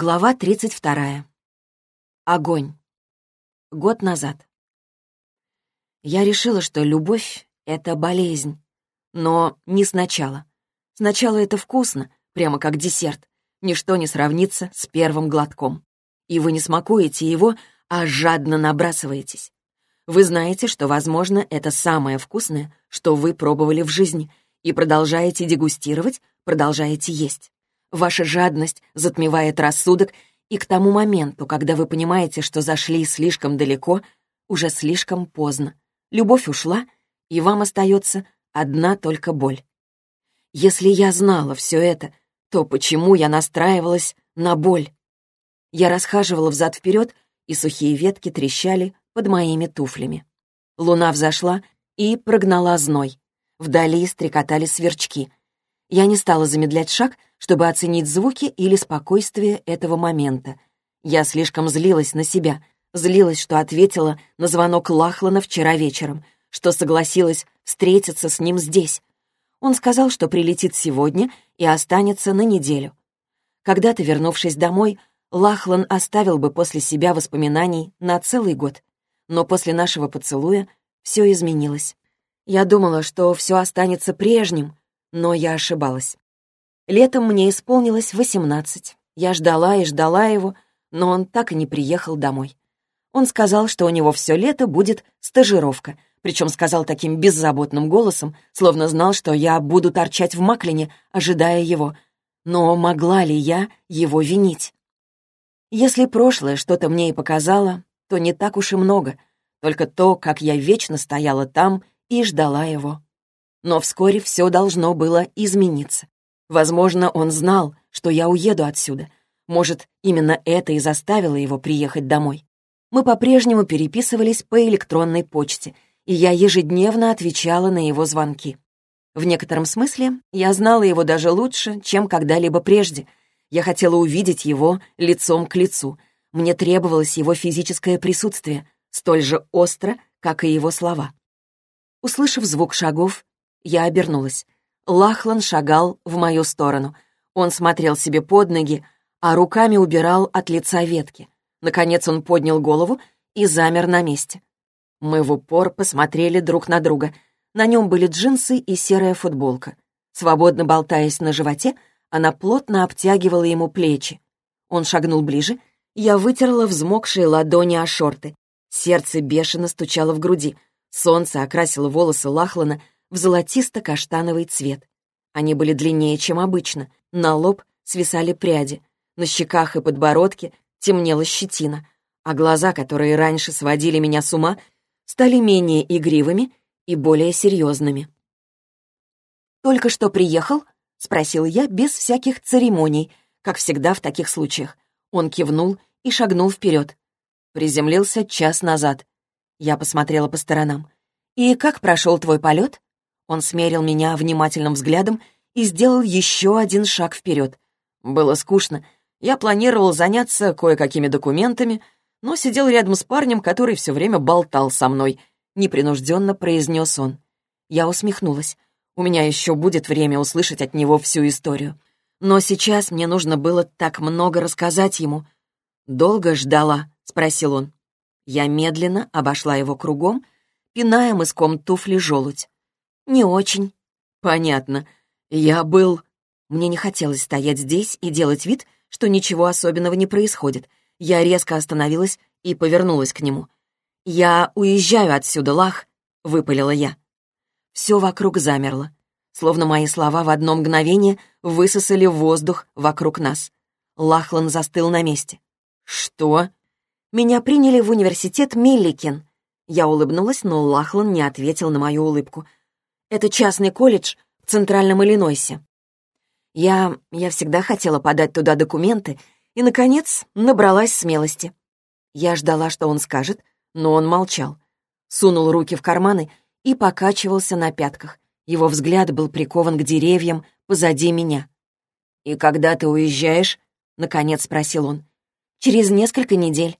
Глава 32. Огонь. Год назад. Я решила, что любовь — это болезнь. Но не сначала. Сначала это вкусно, прямо как десерт. Ничто не сравнится с первым глотком. И вы не смакуете его, а жадно набрасываетесь. Вы знаете, что, возможно, это самое вкусное, что вы пробовали в жизни, и продолжаете дегустировать, продолжаете есть. Ваша жадность затмевает рассудок, и к тому моменту, когда вы понимаете, что зашли слишком далеко, уже слишком поздно. Любовь ушла, и вам остается одна только боль. Если я знала все это, то почему я настраивалась на боль? Я расхаживала взад-вперед, и сухие ветки трещали под моими туфлями. Луна взошла и прогнала зной. Вдали стрекотали сверчки. Я не стала замедлять шаг, чтобы оценить звуки или спокойствие этого момента. Я слишком злилась на себя, злилась, что ответила на звонок Лахлана вчера вечером, что согласилась встретиться с ним здесь. Он сказал, что прилетит сегодня и останется на неделю. Когда-то, вернувшись домой, Лахлан оставил бы после себя воспоминаний на целый год. Но после нашего поцелуя все изменилось. Я думала, что все останется прежним, но я ошибалась. Летом мне исполнилось восемнадцать. Я ждала и ждала его, но он так и не приехал домой. Он сказал, что у него все лето будет стажировка, причем сказал таким беззаботным голосом, словно знал, что я буду торчать в Маклине, ожидая его. Но могла ли я его винить? Если прошлое что-то мне и показало, то не так уж и много, только то, как я вечно стояла там и ждала его. Но вскоре все должно было измениться. Возможно, он знал, что я уеду отсюда. Может, именно это и заставило его приехать домой. Мы по-прежнему переписывались по электронной почте, и я ежедневно отвечала на его звонки. В некотором смысле я знала его даже лучше, чем когда-либо прежде. Я хотела увидеть его лицом к лицу. Мне требовалось его физическое присутствие, столь же остро, как и его слова. Услышав звук шагов, я обернулась. Лахлан шагал в мою сторону. Он смотрел себе под ноги, а руками убирал от лица ветки. Наконец он поднял голову и замер на месте. Мы в упор посмотрели друг на друга. На нем были джинсы и серая футболка. Свободно болтаясь на животе, она плотно обтягивала ему плечи. Он шагнул ближе, я вытерла взмокшие ладони о шорты. Сердце бешено стучало в груди. Солнце окрасило волосы Лахлана в золотисто-каштановый цвет. Они были длиннее, чем обычно, на лоб свисали пряди, на щеках и подбородке темнела щетина, а глаза, которые раньше сводили меня с ума, стали менее игривыми и более серьезными. «Только что приехал?» — спросил я без всяких церемоний, как всегда в таких случаях. Он кивнул и шагнул вперед. Приземлился час назад. Я посмотрела по сторонам. «И как прошел твой полет?» Он смерил меня внимательным взглядом и сделал еще один шаг вперед. Было скучно. Я планировал заняться кое-какими документами, но сидел рядом с парнем, который все время болтал со мной. Непринужденно произнес он. Я усмехнулась. У меня еще будет время услышать от него всю историю. Но сейчас мне нужно было так много рассказать ему. «Долго ждала?» — спросил он. Я медленно обошла его кругом, пиная мыском туфли желудь. «Не очень». «Понятно. Я был...» Мне не хотелось стоять здесь и делать вид, что ничего особенного не происходит. Я резко остановилась и повернулась к нему. «Я уезжаю отсюда, Лах», — выпалила я. Все вокруг замерло, словно мои слова в одно мгновение высосали воздух вокруг нас. Лахлан застыл на месте. «Что?» «Меня приняли в университет Милликин». Я улыбнулась, но Лахлан не ответил на мою улыбку — это частный колледж в Центральном Иллинойсе. Я... я всегда хотела подать туда документы и, наконец, набралась смелости. Я ждала, что он скажет, но он молчал. Сунул руки в карманы и покачивался на пятках. Его взгляд был прикован к деревьям позади меня. «И когда ты уезжаешь?» — наконец спросил он. «Через несколько недель».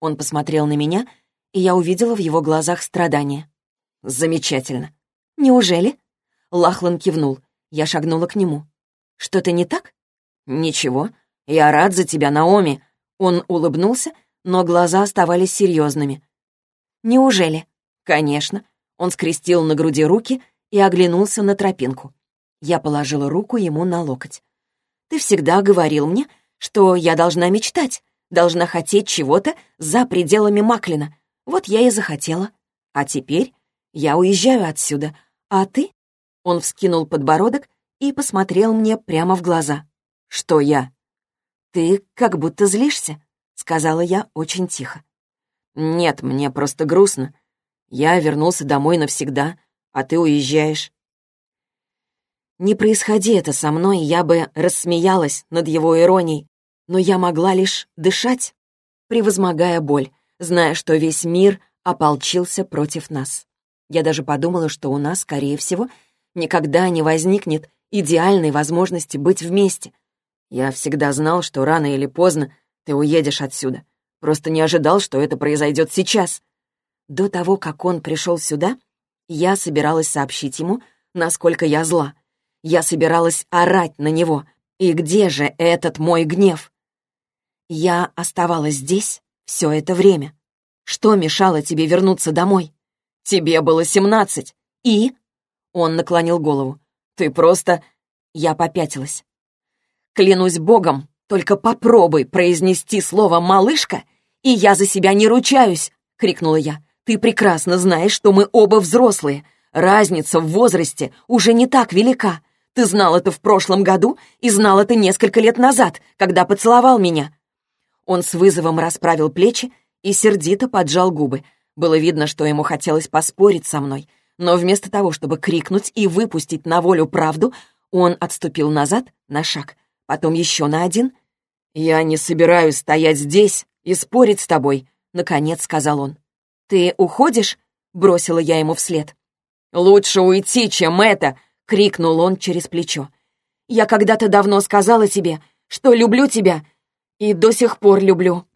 Он посмотрел на меня, и я увидела в его глазах страдания. «Замечательно. «Неужели?» Лахлан кивнул. Я шагнула к нему. «Что-то не так?» «Ничего. «Я рад за тебя, Наоми!» Он улыбнулся, но глаза оставались серьезными. «Неужели?» «Конечно». Он скрестил на груди руки и оглянулся на тропинку. Я положила руку ему на локоть. «Ты всегда говорил мне, что я должна мечтать, должна хотеть чего-то за пределами Маклина. Вот я и захотела. А теперь я уезжаю отсюда. А ты?» Он вскинул подбородок и посмотрел мне прямо в глаза. «Что я?» «Ты как будто злишься», — сказала я очень тихо. «Нет, мне просто грустно. Я вернулся домой навсегда, а ты уезжаешь. Не происходи это со мной, я бы рассмеялась над его иронией, но я могла лишь дышать, превозмогая боль, зная, что весь мир ополчился против нас. Я даже подумала, что у нас, скорее всего, никогда не возникнет идеальной возможности быть вместе. Я всегда знал, что рано или поздно ты уедешь отсюда. Просто не ожидал, что это произойдет сейчас. До того, как он пришел сюда, я собиралась сообщить ему, насколько я зла. Я собиралась орать на него. И где же этот мой гнев? Я оставалась здесь все это время. Что мешало тебе вернуться домой? Тебе было семнадцать. И? Он наклонил голову. Ты просто... Я попятилась. Клянусь богом, только попробуй произнести слово «малышка», и я за себя не ручаюсь, — крикнула я. Ты прекрасно знаешь, что мы оба взрослые. Разница в возрасте уже не так велика. Ты знал это в прошлом году и знал это несколько лет назад, когда поцеловал меня». Он с вызовом расправил плечи и сердито поджал губы. Было видно, что ему хотелось поспорить со мной, но вместо того, чтобы крикнуть и выпустить на волю правду, он отступил назад на шаг, потом еще на один. «Я не собираюсь стоять здесь и спорить с тобой», — наконец сказал он. «Ты уходишь?» — бросила я ему вслед. «Лучше уйти, чем это!» — крикнул он через плечо. «Я когда-то давно сказала тебе, что люблю тебя, и до сих пор люблю».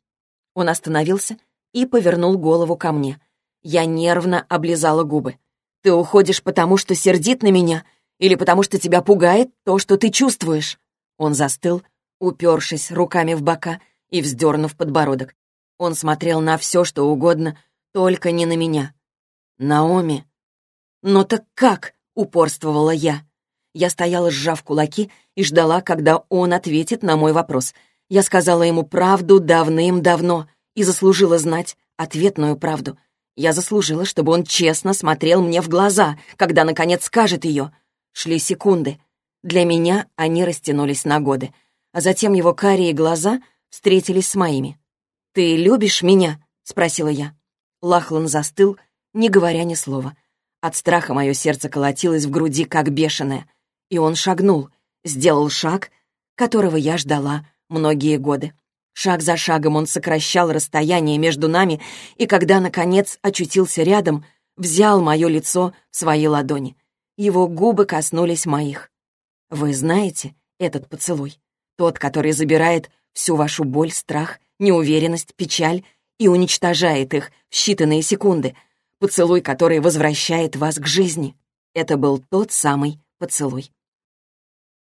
Он остановился и повернул голову ко мне. Я нервно облизала губы. «Ты уходишь потому, что сердит на меня, или потому, что тебя пугает то, что ты чувствуешь?» Он застыл, упершись руками в бока и вздернув подбородок. Он смотрел на все, что угодно, только не на меня. «Наоми!» «Но так как?» — упорствовала я. Я стояла, сжав кулаки, и ждала, когда он ответит на мой вопрос. Я сказала ему правду давным-давно и заслужила знать ответную правду. Я заслужила, чтобы он честно смотрел мне в глаза, когда, наконец, скажет ее. Шли секунды. Для меня они растянулись на годы. А затем его карие глаза встретились с моими. «Ты любишь меня?» — спросила я. Лахлан застыл, не говоря ни слова. От страха мое сердце колотилось в груди, как бешеное. И он шагнул, сделал шаг, которого я ждала многие годы. Шаг за шагом он сокращал расстояние между нами, и когда, наконец, очутился рядом, взял мое лицо в свои ладони. Его губы коснулись моих. Вы знаете этот поцелуй? Тот, который забирает всю вашу боль, страх, неуверенность, печаль и уничтожает их в считанные секунды — Поцелуй, который возвращает вас к жизни. Это был тот самый поцелуй.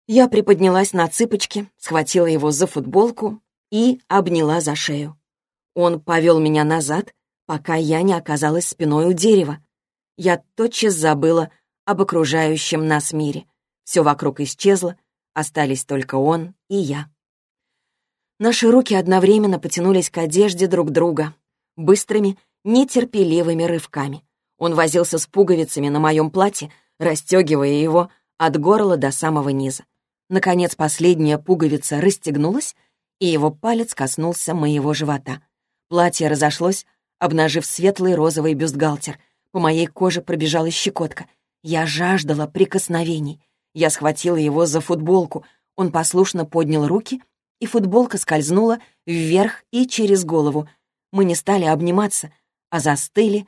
Я приподнялась на цыпочки, схватила его за футболку и обняла за шею. Он повел меня назад, пока я не оказалась спиной у дерева. Я тотчас забыла об окружающем нас мире. Все вокруг исчезло, остались только он и я. Наши руки одновременно потянулись к одежде друг друга, быстрыми нетерпеливыми рывками. Он возился с пуговицами на моем платье, расстегивая его от горла до самого низа. Наконец последняя пуговица расстегнулась, и его палец коснулся моего живота. Платье разошлось, обнажив светлый розовый бюстгальтер. По моей коже пробежала щекотка. Я жаждала прикосновений. Я схватила его за футболку. Он послушно поднял руки, и футболка скользнула вверх и через голову. Мы не стали обниматься — а застыли,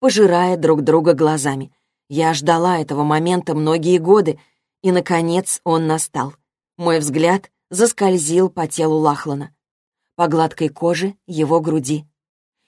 пожирая друг друга глазами. Я ждала этого момента многие годы, и, наконец, он настал. Мой взгляд заскользил по телу Лахлана, по гладкой коже его груди.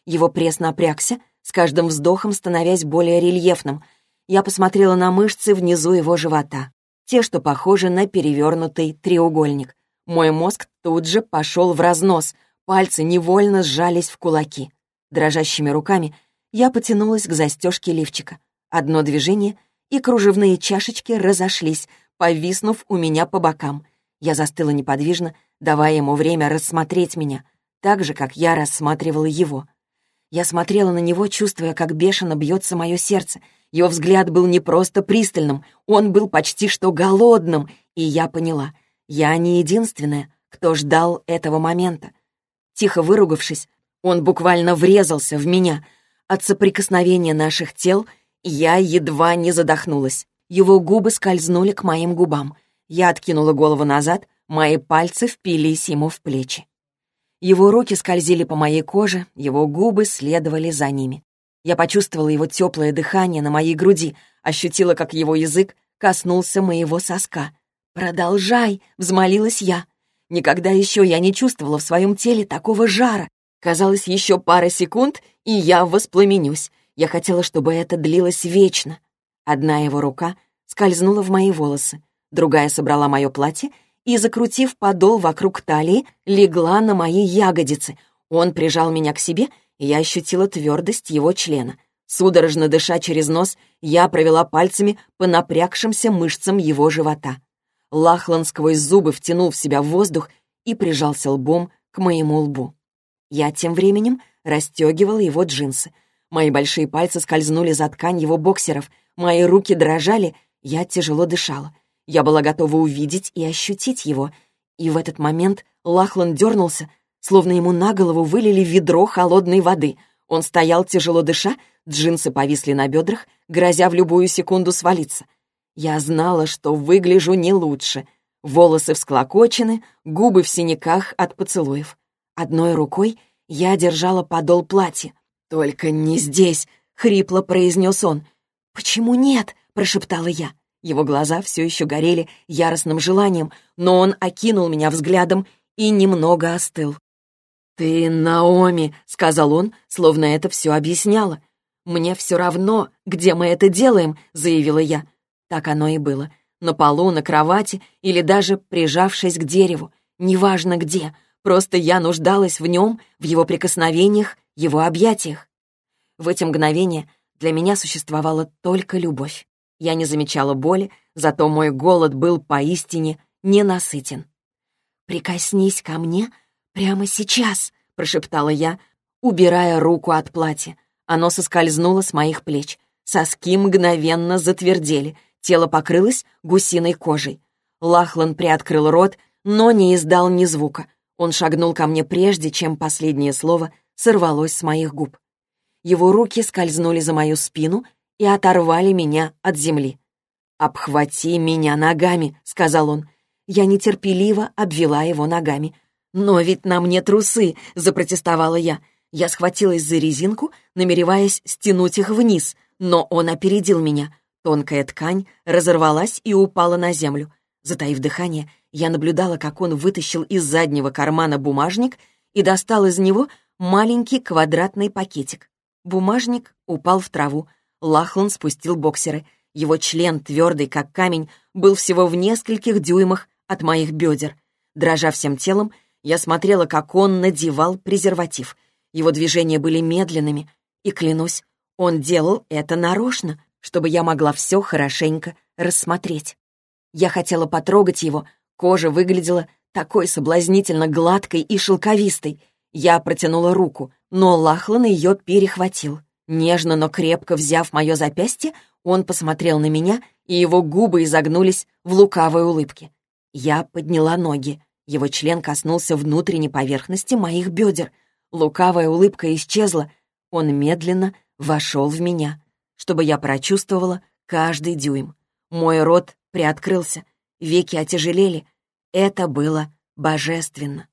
Его пресс напрягся, с каждым вздохом становясь более рельефным. Я посмотрела на мышцы внизу его живота, те, что похожи на перевернутый треугольник. Мой мозг тут же пошел в разнос, пальцы невольно сжались в кулаки. Дрожащими руками я потянулась к застежке лифчика. Одно движение, и кружевные чашечки разошлись, повиснув у меня по бокам. Я застыла неподвижно, давая ему время рассмотреть меня, так же, как я рассматривала его. Я смотрела на него, чувствуя, как бешено бьется мое сердце. Его взгляд был не просто пристальным, он был почти что голодным, и я поняла, я не единственная, кто ждал этого момента. Тихо выругавшись, он буквально врезался в меня. От соприкосновения наших тел я едва не задохнулась. Его губы скользнули к моим губам. Я откинула голову назад, мои пальцы впились ему в плечи. Его руки скользили по моей коже, его губы следовали за ними. Я почувствовала его теплое дыхание на моей груди, ощутила, как его язык коснулся моего соска. «Продолжай!» — взмолилась я. Никогда еще я не чувствовала в своем теле такого жара. Казалось, еще пара секунд, и я воспламенюсь. Я хотела, чтобы это длилось вечно. Одна его рука скользнула в мои волосы, другая собрала мое платье и, закрутив подол вокруг талии, легла на мои ягодицы. Он прижал меня к себе, и я ощутила твердость его члена. Судорожно дыша через нос, я провела пальцами по напрягшимся мышцам его живота. Лахлан сквозь зубы втянул в себя воздух и прижался лбом к моему лбу. Я тем временем расстегивала его джинсы. Мои большие пальцы скользнули за ткань его боксеров, мои руки дрожали, я тяжело дышала. Я была готова увидеть и ощутить его. И в этот момент Лахлан дернулся, словно ему на голову вылили ведро холодной воды. Он стоял, тяжело дыша, джинсы повисли на бедрах, грозя в любую секунду свалиться. Я знала, что выгляжу не лучше. Волосы всклокочены, губы в синяках от поцелуев. Одной рукой я держала подол платья. «Только не здесь!» — хрипло произнес он. «Почему нет?» — прошептала я. Его глаза все еще горели яростным желанием, но он окинул меня взглядом и немного остыл. «Ты Наоми», — сказал он, словно это все объясняло. «Мне все равно, где мы это делаем», — заявила я. Так оно и было. На полу, на кровати или даже прижавшись к дереву. Неважно где, просто я нуждалась в нем, в его прикосновениях, его объятиях. В эти мгновения для меня существовала только любовь. Я не замечала боли, зато мой голод был поистине ненасытен. «Прикоснись ко мне прямо сейчас», — прошептала я, убирая руку от платья. Оно соскользнуло с моих плеч. Соски мгновенно затвердели, тело покрылось гусиной кожей. Лахлан приоткрыл рот, но не издал ни звука. Он шагнул ко мне прежде, чем последнее слово сорвалось с моих губ. Его руки скользнули за мою спину и оторвали меня от земли. «Обхвати меня ногами», — сказал он. Я нетерпеливо обвела его ногами. «Но ведь на мне трусы», — запротестовала я. Я схватилась за резинку, намереваясь стянуть их вниз, но он опередил меня. Тонкая ткань разорвалась и упала на землю. Затаив дыхание, я наблюдала, как он вытащил из заднего кармана бумажник и достал из него маленький квадратный пакетик. Бумажник упал в траву, Лахлан спустил боксеры. Его член, твердый как камень, был всего в нескольких дюймах от моих бедер. Дрожа всем телом, я смотрела, как он надевал презерватив. Его движения были медленными, и, клянусь, он делал это нарочно, чтобы я могла все хорошенько рассмотреть. Я хотела потрогать его, кожа выглядела такой соблазнительно гладкой и шелковистой. Я протянула руку, но Лахлан ее перехватил. Нежно, но крепко взяв мое запястье, он посмотрел на меня, и его губы изогнулись в лукавой улыбке. Я подняла ноги. Его член коснулся внутренней поверхности моих бедер. Лукавая улыбка исчезла. Он медленно вошел в меня, чтобы я прочувствовала каждый дюйм. Мой рот приоткрылся, веки отяжелели. Это было божественно.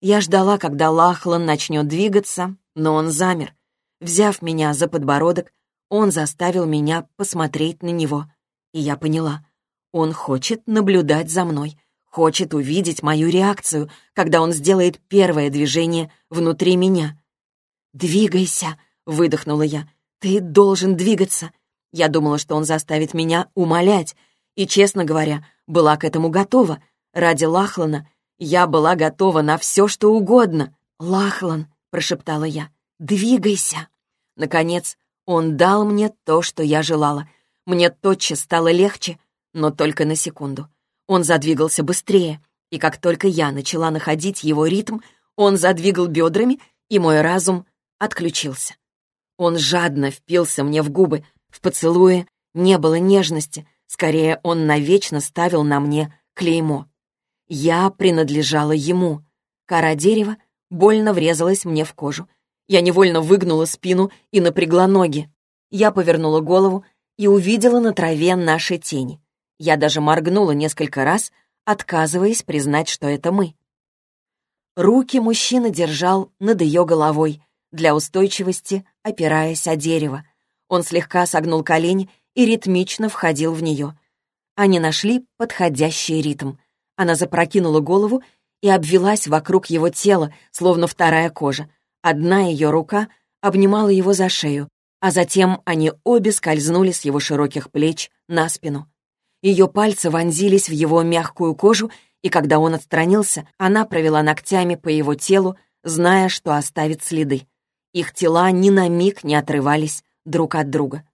Я ждала, когда Лахлан начнет двигаться, но он замер. Взяв меня за подбородок, он заставил меня посмотреть на него. И я поняла, он хочет наблюдать за мной, хочет увидеть мою реакцию, когда он сделает первое движение внутри меня. «Двигайся!» — выдохнула я. «Ты должен двигаться!» Я думала, что он заставит меня умолять, и, честно говоря, была к этому готова. Ради Лахлана я была готова на все, что угодно. «Лахлан», — прошептала я, — «двигайся». Наконец, он дал мне то, что я желала. Мне тотчас стало легче, но только на секунду. Он задвигался быстрее, и как только я начала находить его ритм, он задвигал бедрами, и мой разум отключился. Он жадно впился мне в губы, в поцелуе не было нежности, скорее он навечно ставил на мне клеймо. Я принадлежала ему. Кора дерева больно врезалась мне в кожу. Я невольно выгнула спину и напрягла ноги. Я повернула голову и увидела на траве наши тени. Я даже моргнула несколько раз, отказываясь признать, что это мы. Руки мужчина держал над ее головой, для устойчивости опираясь о дерево. Он слегка согнул колени и ритмично входил в нее. Они нашли подходящий ритм. Она запрокинула голову и обвелась вокруг его тела, словно вторая кожа. Одна ее рука обнимала его за шею, а затем они обе скользнули с его широких плеч на спину. Ее пальцы вонзились в его мягкую кожу, и когда он отстранился, она провела ногтями по его телу, зная, что оставит следы. Их тела ни на миг не отрывались друг от друга.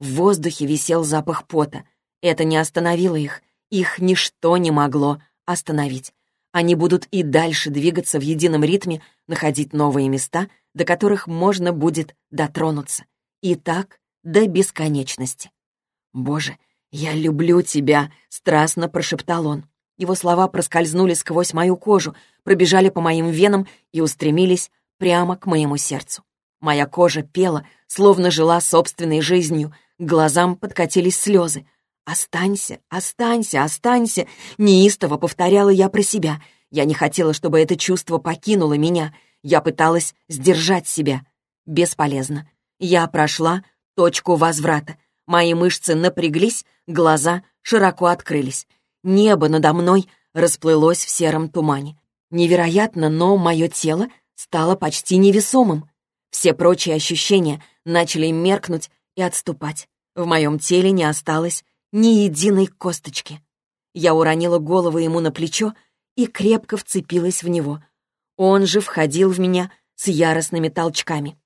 В воздухе висел запах пота. Это не остановило их. Их ничто не могло остановить. Они будут и дальше двигаться в едином ритме, находить новые места, до которых можно будет дотронуться. И так до бесконечности. «Боже, я люблю тебя!» — страстно прошептал он. Его слова проскользнули сквозь мою кожу, пробежали по моим венам и устремились прямо к моему сердцу. Моя кожа пела, словно жила собственной жизнью, к глазам подкатились слезы. «Останься, останься, останься!» Неистово повторяла я про себя. Я не хотела, чтобы это чувство покинуло меня. Я пыталась сдержать себя. Бесполезно. Я прошла точку возврата. Мои мышцы напряглись, глаза широко открылись. Небо надо мной расплылось в сером тумане. Невероятно, но мое тело стало почти невесомым. Все прочие ощущения начали меркнуть и отступать. В моем теле не осталось ни единой косточки. Я уронила голову ему на плечо и крепко вцепилась в него. Он же входил в меня с яростными толчками.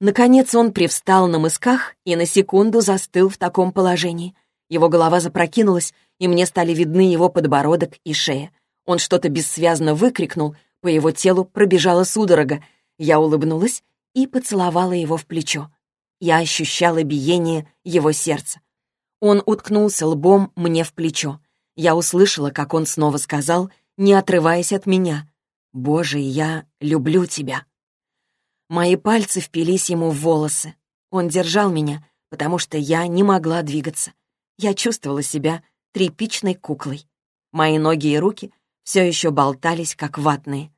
Наконец он привстал на мысках и на секунду застыл в таком положении. Его голова запрокинулась, и мне стали видны его подбородок и шея. Он что-то бессвязно выкрикнул, по его телу пробежала судорога. Я улыбнулась и поцеловала его в плечо. Я ощущала биение его сердца. Он уткнулся лбом мне в плечо. Я услышала, как он снова сказал, не отрываясь от меня. «Боже, я люблю тебя». Мои пальцы впились ему в волосы. Он держал меня, потому что я не могла двигаться. Я чувствовала себя тряпичной куклой. Мои ноги и руки все еще болтались, как ватные.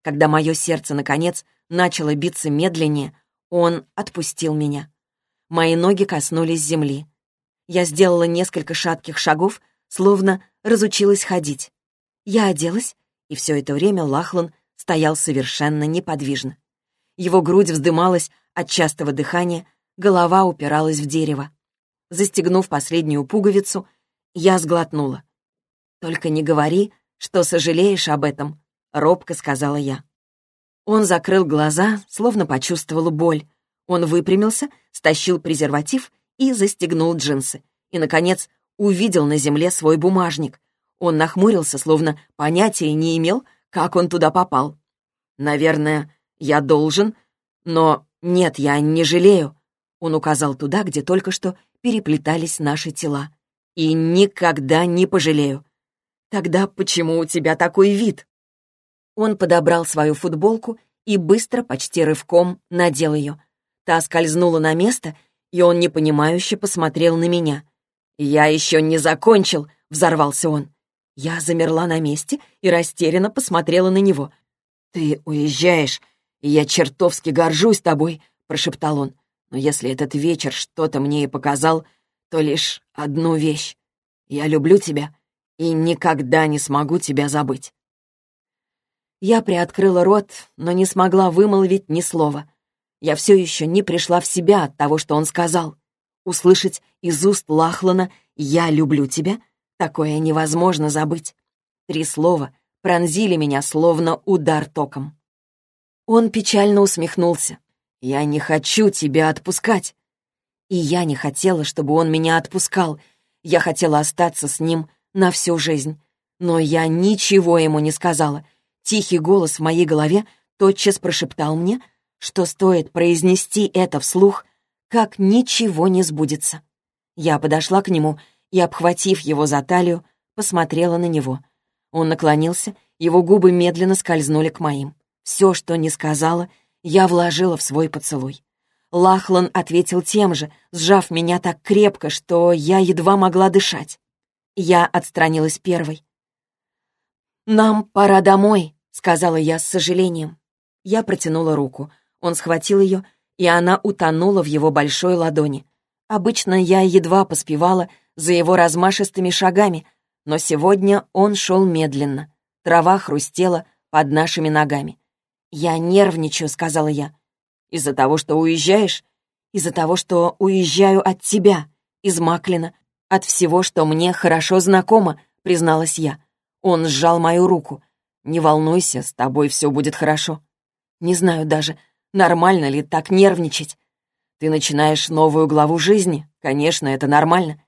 Когда мое сердце, наконец, начало биться медленнее, он отпустил меня. Мои ноги коснулись земли. Я сделала несколько шатких шагов, словно разучилась ходить. Я оделась, и все это время Лахлан стоял совершенно неподвижно. Его грудь вздымалась от частого дыхания, голова упиралась в дерево. Застегнув последнюю пуговицу, я сглотнула. «Только не говори, что сожалеешь об этом», — робко сказала я. Он закрыл глаза, словно почувствовал боль. Он выпрямился, стащил презерватив и застегнул джинсы. И, наконец, увидел на земле свой бумажник. Он нахмурился, словно понятия не имел, как он туда попал. «Наверное, я должен, но нет, я не жалею». Он указал туда, где только что переплетались наши тела. «И никогда не пожалею». «Тогда почему у тебя такой вид?» Он подобрал свою футболку и быстро, почти рывком, надел ее. Та скользнула на место, и он непонимающе посмотрел на меня. «Я еще не закончил!» — взорвался он. Я замерла на месте и растерянно посмотрела на него. «Ты уезжаешь, и я чертовски горжусь тобой», — прошептал он. «Но если этот вечер что-то мне и показал, то лишь одну вещь. Я люблю тебя и никогда не смогу тебя забыть». Я приоткрыла рот, но не смогла вымолвить ни слова. Я все еще не пришла в себя от того, что он сказал. Услышать из уст Лахлана «Я люблю тебя» — такое невозможно забыть. Три слова пронзили меня, словно удар током. Он печально усмехнулся. «Я не хочу тебя отпускать». И я не хотела, чтобы он меня отпускал. Я хотела остаться с ним на всю жизнь. Но я ничего ему не сказала. Тихий голос в моей голове тотчас прошептал мне, что стоит произнести это вслух, как ничего не сбудется. Я подошла к нему и, обхватив его за талию, посмотрела на него. Он наклонился, его губы медленно скользнули к моим. Все, что не сказала, я вложила в свой поцелуй. Лахлан ответил тем же, сжав меня так крепко, что я едва могла дышать. Я отстранилась первой. «Нам пора домой», — сказала я с сожалением. Я протянула руку. Он схватил ее, и она утонула в его большой ладони. Обычно я едва поспевала за его размашистыми шагами, но сегодня он шел медленно. Трава хрустела под нашими ногами. «Я нервничаю», — сказала я. Из-за того, что уезжаешь? Из-за того, что уезжаю от тебя, из Маклина, от всего, что мне хорошо знакомо, призналась я. Он сжал мою руку. Не волнуйся, с тобой все будет хорошо. Не знаю даже, нормально ли так нервничать. Ты начинаешь новую главу жизни, конечно, это нормально.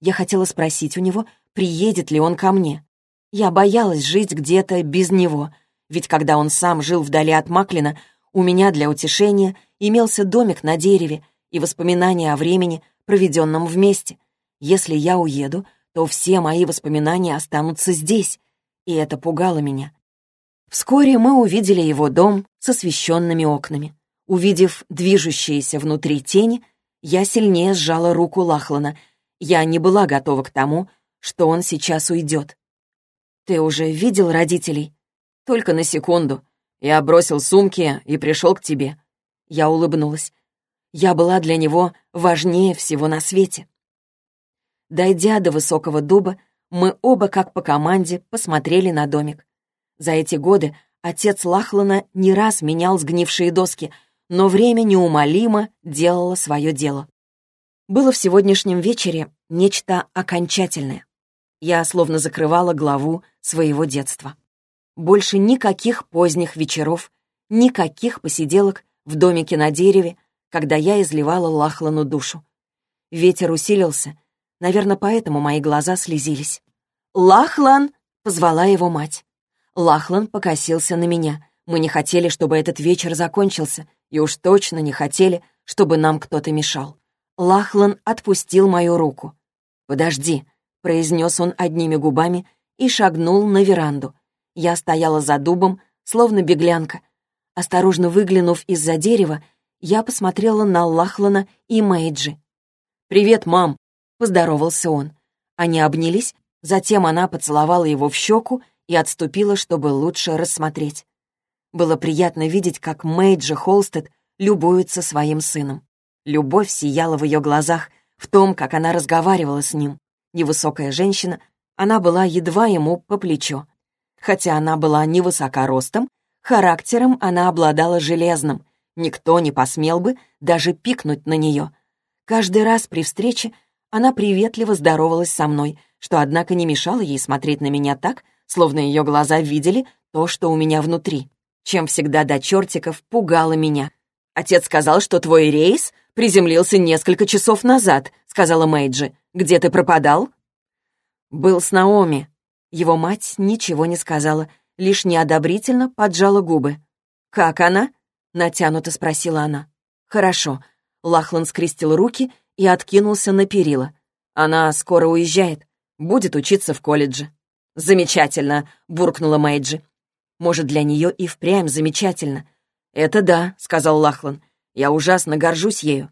Я хотела спросить у него, приедет ли он ко мне. Я боялась жить где-то без него, ведь когда он сам жил вдали от Маклина, у меня для утешения имелся домик на дереве и воспоминания о времени, проведенном вместе. Если я уеду, то все мои воспоминания останутся здесь, и это пугало меня. Вскоре мы увидели его дом с освещенными окнами. Увидев движущиеся внутри тени, я сильнее сжала руку Лахлана. Я не была готова к тому, что он сейчас уйдет. «Ты уже видел родителей?» «Только на секунду. Я бросил сумки и пришел к тебе». Я улыбнулась. Я была для него важнее всего на свете. Дойдя до высокого дуба, мы оба, как по команде, посмотрели на домик. За эти годы отец Лахлана не раз менял сгнившие доски, но время неумолимо делало свое дело. Было в сегодняшнем вечере нечто окончательное. Я словно закрывала главу своего детства. Больше никаких поздних вечеров, никаких посиделок в домике на дереве, когда я изливала Лахлану душу. Ветер усилился, наверное, поэтому мои глаза слезились. «Лахлан!» — позвала его мать. Лахлан покосился на меня. Мы не хотели, чтобы этот вечер закончился, и уж точно не хотели, чтобы нам кто-то мешал. Лахлан отпустил мою руку. «Подожди», — произнес он одними губами и шагнул на веранду. Я стояла за дубом, словно беглянка. Осторожно выглянув из-за дерева, я посмотрела на Лахлана и Мэйджи. «Привет, мам!» — поздоровался он. Они обнялись, затем она поцеловала его в щеку и отступила, чтобы лучше рассмотреть. Было приятно видеть, как Мэйджи Холстед любуется своим сыном. Любовь сияла в ее глазах, в том, как она разговаривала с ним. Невысокая женщина, она была едва ему по плечо. Хотя она была невысока ростом, характером она обладала железным. Никто не посмел бы даже пикнуть на нее. Каждый раз при встрече она приветливо здоровалась со мной, что, однако, не мешало ей смотреть на меня так, словно ее глаза видели то, что у меня внутри, чем всегда до чертиков пугало меня. «Отец сказал, что твой рейс приземлился несколько часов назад», — сказала Мэйджи. «Где ты пропадал?» «Был с Наоми», его мать ничего не сказала, лишь неодобрительно поджала губы. «Как она?» — натянуто спросила она. «Хорошо». Лахлан скрестил руки и откинулся на перила. «Она скоро уезжает. Будет учиться в колледже». «Замечательно», — буркнула Мэйджи. «Может, для нее и впрямь замечательно». «Это да», — сказал Лахлан. «Я ужасно горжусь ею».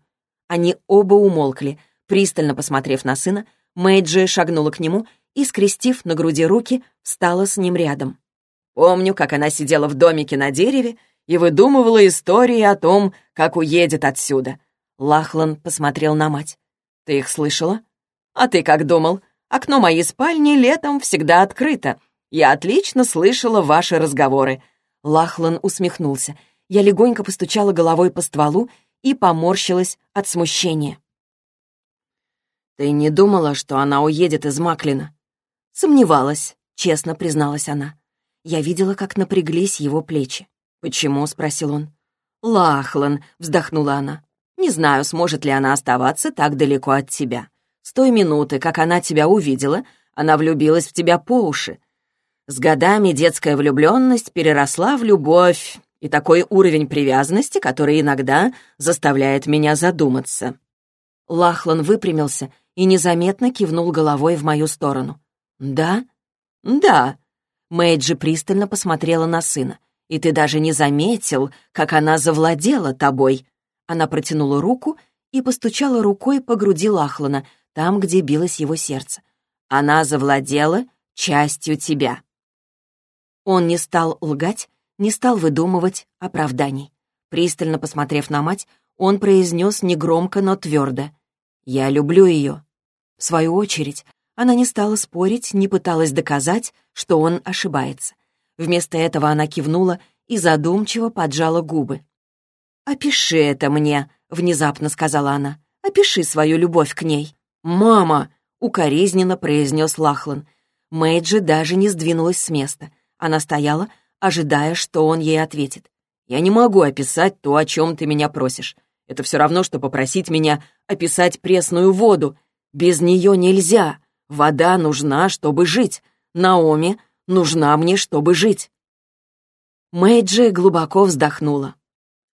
Они оба умолкли. Пристально посмотрев на сына, Мэйджи шагнула к нему и, скрестив на груди руки, встала с ним рядом. Помню, как она сидела в домике на дереве и выдумывала истории о том, как уедет отсюда. Лахлан посмотрел на мать. «Ты их слышала?» «А ты как думал? Окно моей спальни летом всегда открыто. Я отлично слышала ваши разговоры». Лахлан усмехнулся. Я легонько постучала головой по стволу и поморщилась от смущения. «Ты не думала, что она уедет из Маклина?» Сомневалась, честно призналась она. Я видела, как напряглись его плечи. «Почему?» — спросил он. «Лахлан», — вздохнула она. «Не знаю, сможет ли она оставаться так далеко от тебя. С той минуты, как она тебя увидела, она влюбилась в тебя по уши. С годами детская влюбленность переросла в любовь, и такой уровень привязанности, который иногда заставляет меня задуматься». Лахлан выпрямился и незаметно кивнул головой в мою сторону. «Да?» «Да». Мэйджи пристально посмотрела на сына. «И ты даже не заметил, как она завладела тобой». Она протянула руку и постучала рукой по груди Лахлана, там, где билось его сердце. «Она завладела частью тебя». Он не стал лгать, не стал выдумывать оправданий. Пристально посмотрев на мать, он произнес негромко, но твердо. «Я люблю ее». В свою очередь, она не стала спорить, не пыталась доказать, что он ошибается. Вместо этого она кивнула и задумчиво поджала губы. «Опиши это мне», — внезапно сказала она. «Опиши свою любовь к ней». «Мама!» — укоризненно произнес Лахлан. Мэйджи даже не сдвинулась с места. Она стояла, ожидая, что он ей ответит. «Я не могу описать то, о чем ты меня просишь. Это все равно, что попросить меня описать пресную воду. Без нее нельзя. Вода нужна, чтобы жить. Наоми нужна мне, чтобы жить». Мэйджи глубоко вздохнула.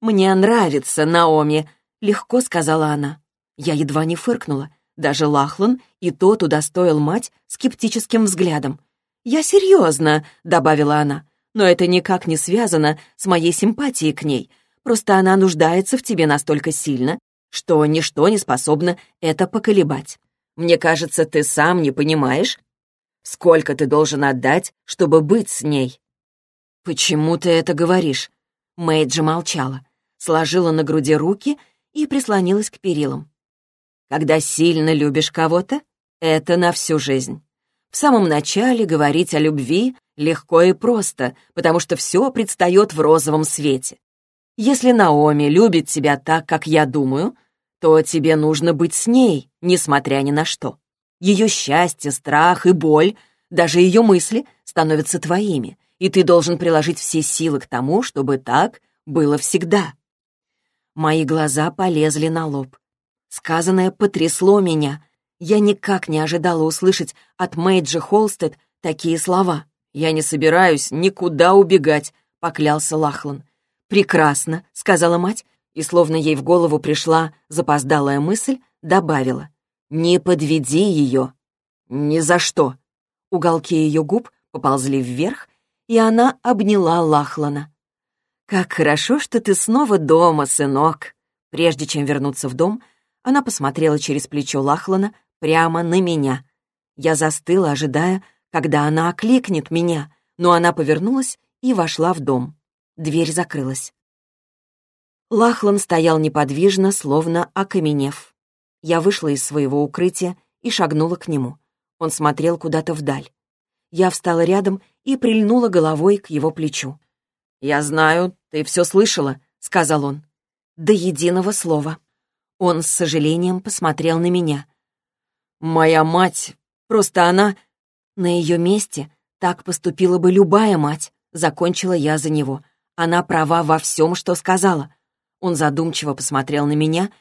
«Мне нравится Наоми», — легко сказала она. Я едва не фыркнула. Даже Лахлан и тот удостоил мать скептическим взглядом. «Я серьезно», — добавила она, «но это никак не связано с моей симпатией к ней. Просто она нуждается в тебе настолько сильно, что ничто не способно это поколебать. Мне кажется, ты сам не понимаешь, сколько ты должен отдать, чтобы быть с ней». «Почему ты это говоришь?» Мэйджи молчала сложила на груди руки и прислонилась к перилам. Когда сильно любишь кого-то, это на всю жизнь. В самом начале говорить о любви легко и просто, потому что все предстает в розовом свете. Если Наоми любит тебя так, как я думаю, то тебе нужно быть с ней, несмотря ни на что. Ее счастье, страх и боль, даже ее мысли становятся твоими, и ты должен приложить все силы к тому, чтобы так было всегда. Мои глаза полезли на лоб. Сказанное потрясло меня. Я никак не ожидала услышать от Мэйджи Холстед такие слова. «Я не собираюсь никуда убегать», — поклялся Лахлан. «Прекрасно», — сказала мать, и, словно ей в голову пришла запоздалая мысль, добавила. «Не подведи ее». «Ни за что». Уголки ее губ поползли вверх, и она обняла Лахлана. «Как хорошо, что ты снова дома, сынок!» Прежде чем вернуться в дом, она посмотрела через плечо Лахлана прямо на меня. Я застыла, ожидая, когда она окликнет меня, но она повернулась и вошла в дом. Дверь закрылась. Лахлан стоял неподвижно, словно окаменев. Я вышла из своего укрытия и шагнула к нему. Он смотрел куда-то вдаль. Я встала рядом и прильнула головой к его плечу. «Я знаю, ты все слышала», — сказал он. «До единого слова». Он с сожалением посмотрел на меня. «Моя мать, просто она...» На ее месте так поступила бы любая мать, закончила я за него. Она права во всем, что сказала. Он задумчиво посмотрел на меня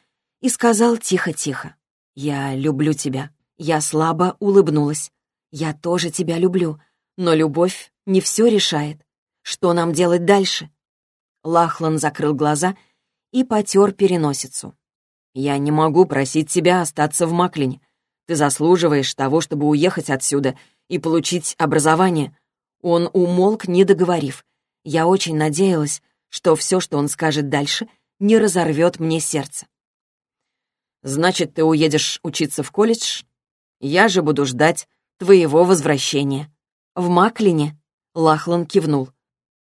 и сказал тихо-тихо. «Я люблю тебя». Я слабо улыбнулась. «Я тоже тебя люблю, но любовь не все решает. Что нам делать дальше?» Лахлан закрыл глаза и потер переносицу. «Я не могу просить тебя остаться в Маклине. Ты заслуживаешь того, чтобы уехать отсюда и получить образование». Он умолк, не договорив. Я очень надеялась, что все, что он скажет дальше, не разорвет мне сердце. «Значит, ты уедешь учиться в колледж? Я же буду ждать твоего возвращения». «В Маклине?» — Лахлан кивнул.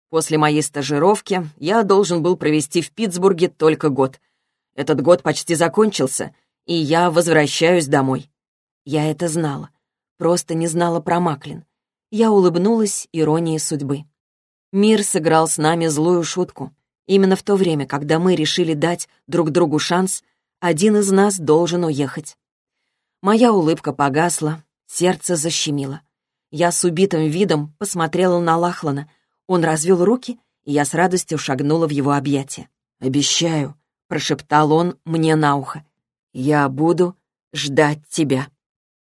После моей стажировки я должен был провести в Питтсбурге только год. Этот год почти закончился, и я возвращаюсь домой. Я это знала, просто не знала про Маклин. Я улыбнулась иронии судьбы. Мир сыграл с нами злую шутку. Именно в то время, когда мы решили дать друг другу шанс, один из нас должен уехать. Моя улыбка погасла, сердце защемило. Я с убитым видом посмотрела на Лахлана. Он развел руки, и я с радостью шагнула в его объятия. «Обещаю», — прошептал он мне на ухо, — «я буду ждать тебя».